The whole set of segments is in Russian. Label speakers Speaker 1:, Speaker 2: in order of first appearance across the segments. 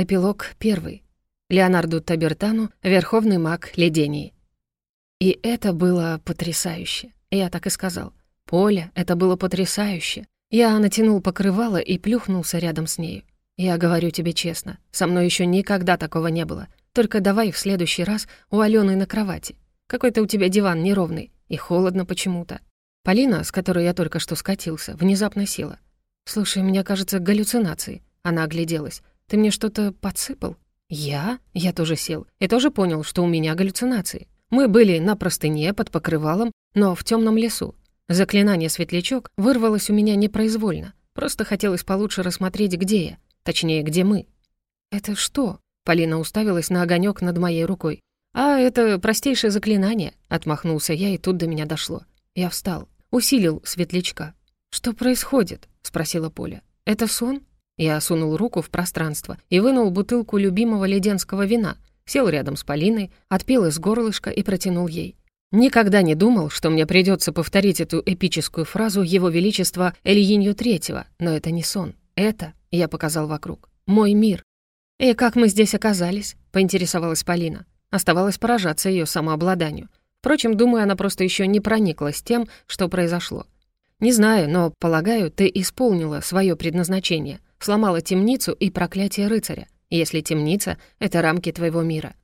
Speaker 1: Эпилог первый. Леонарду Табертану, верховный маг Ледении. И это было потрясающе. Я так и сказал. Поля, это было потрясающе. Я натянул покрывало и плюхнулся рядом с нею. Я говорю тебе честно, со мной еще никогда такого не было. Только давай в следующий раз у Алены на кровати. Какой-то у тебя диван неровный и холодно почему-то. Полина, с которой я только что скатился, внезапно села. «Слушай, мне кажется, галлюцинации». Она огляделась. «Ты мне что-то подсыпал?» «Я?» Я тоже сел и тоже понял, что у меня галлюцинации. Мы были на простыне под покрывалом, но в темном лесу. Заклинание «Светлячок» вырвалось у меня непроизвольно. Просто хотелось получше рассмотреть, где я. Точнее, где мы. «Это что?» Полина уставилась на огонек над моей рукой. «А, это простейшее заклинание», — отмахнулся я, и тут до меня дошло. Я встал, усилил светлячка. «Что происходит?» — спросила Поля. «Это сон?» Я сунул руку в пространство и вынул бутылку любимого леденского вина, сел рядом с Полиной, отпил из горлышка и протянул ей. Никогда не думал, что мне придется повторить эту эпическую фразу Его Величества Эльинью Третьего, но это не сон. Это, я показал вокруг, мой мир. «И как мы здесь оказались?» — поинтересовалась Полина. Оставалось поражаться ее самообладанию. Впрочем, думаю, она просто еще не прониклась тем, что произошло. Не знаю, но, полагаю, ты исполнила свое предназначение, сломала темницу и проклятие рыцаря, если темница — это рамки твоего мира.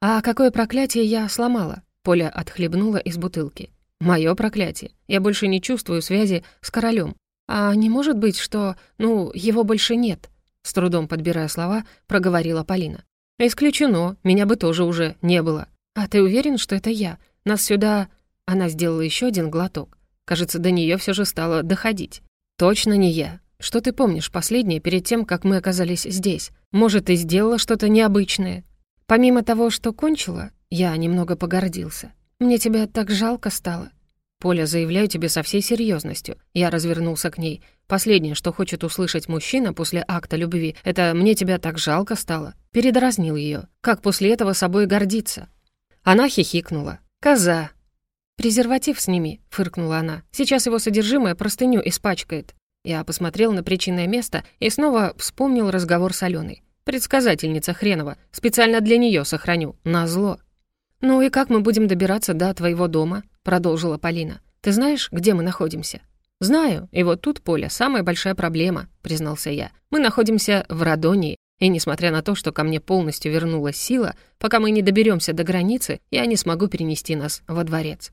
Speaker 1: А какое проклятие я сломала? Поля отхлебнула из бутылки. Мое проклятие. Я больше не чувствую связи с королем. А не может быть, что, ну, его больше нет? С трудом подбирая слова, проговорила Полина. «Исключено, меня бы тоже уже не было. А ты уверен, что это я? Нас сюда...» Она сделала еще один глоток. Кажется, до нее все же стало доходить. «Точно не я. Что ты помнишь последнее перед тем, как мы оказались здесь? Может, ты сделала что-то необычное? Помимо того, что кончила, я немного погордился. Мне тебя так жалко стало. Поля, заявляю тебе со всей серьезностью. Я развернулся к ней. Последнее, что хочет услышать мужчина после акта любви, это «мне тебя так жалко стало». Передразнил ее. Как после этого собой гордиться? Она хихикнула. «Коза, «Презерватив сними», — фыркнула она. «Сейчас его содержимое простыню испачкает». Я посмотрел на причинное место и снова вспомнил разговор с Аленой. «Предсказательница хренова. Специально для нее сохраню. Назло». «Ну и как мы будем добираться до твоего дома?» — продолжила Полина. «Ты знаешь, где мы находимся?» «Знаю, и вот тут, Поля, самая большая проблема», — признался я. «Мы находимся в Радонии, и несмотря на то, что ко мне полностью вернулась сила, пока мы не доберемся до границы, я не смогу перенести нас во дворец».